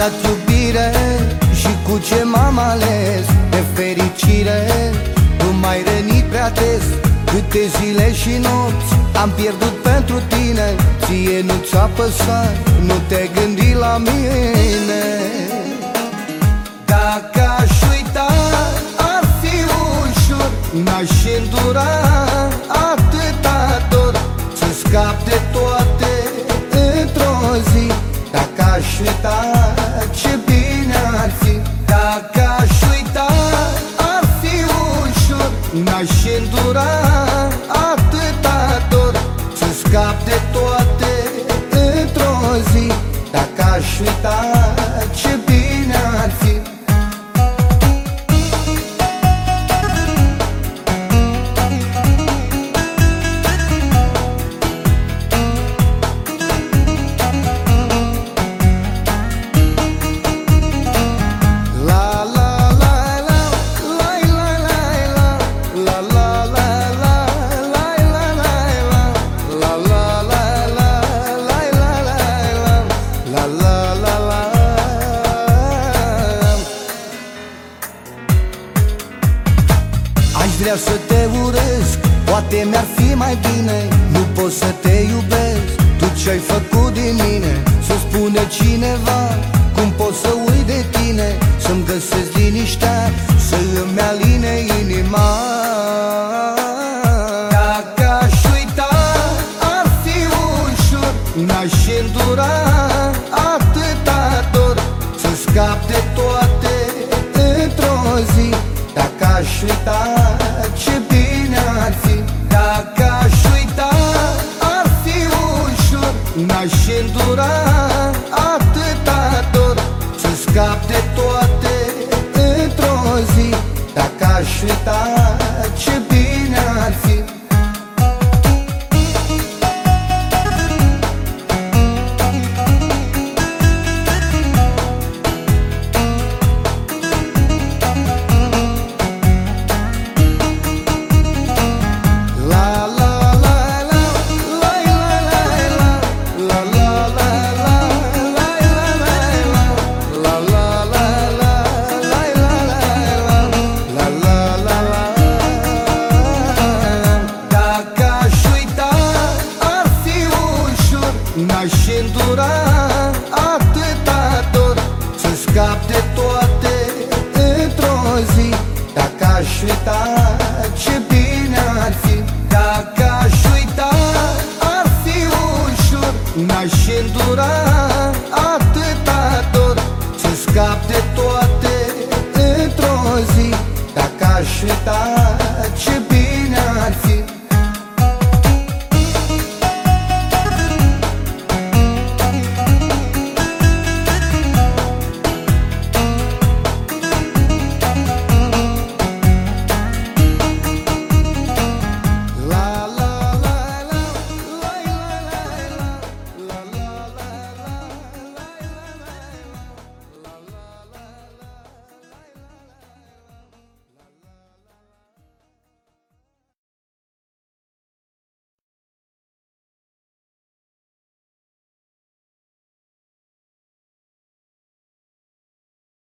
Dat iubire și cu ce m-am ales. De fericire nu mai răni prea des. Câte zile și nopți am pierdut pentru tine. Ție nu ți-a păsat, nu te gândi la mine. Dacă aș uita, ar fi ușor N-aș îndura atâta dor. Să scap de toate într-o zi Dacă aș uita, ce bine ar fi Dacă aș uita, ar fi ușor. N-aș îndura atâta dor Să scap de toate într-o zi. Dacă aș uita, Aș vrea să te urăsc, poate mi-ar fi mai bine Nu pot să te iubesc, tu ce-ai făcut din mine? Să spună cineva, cum pot să uit de tine? Să-mi găsesc liniștea, să îmi aline inima. Dacă aș uita, ar fi ușor N-aș îndura atâta dor. Să scap de toate într-o zi Dacă aș uita, aşkta çibi uita Ce bine ar fi Dacă aș uita Ar fi ușor. N-aș îndura Atâta dor Să scap de toate Într-o zi. Dacă aș uita Ce bine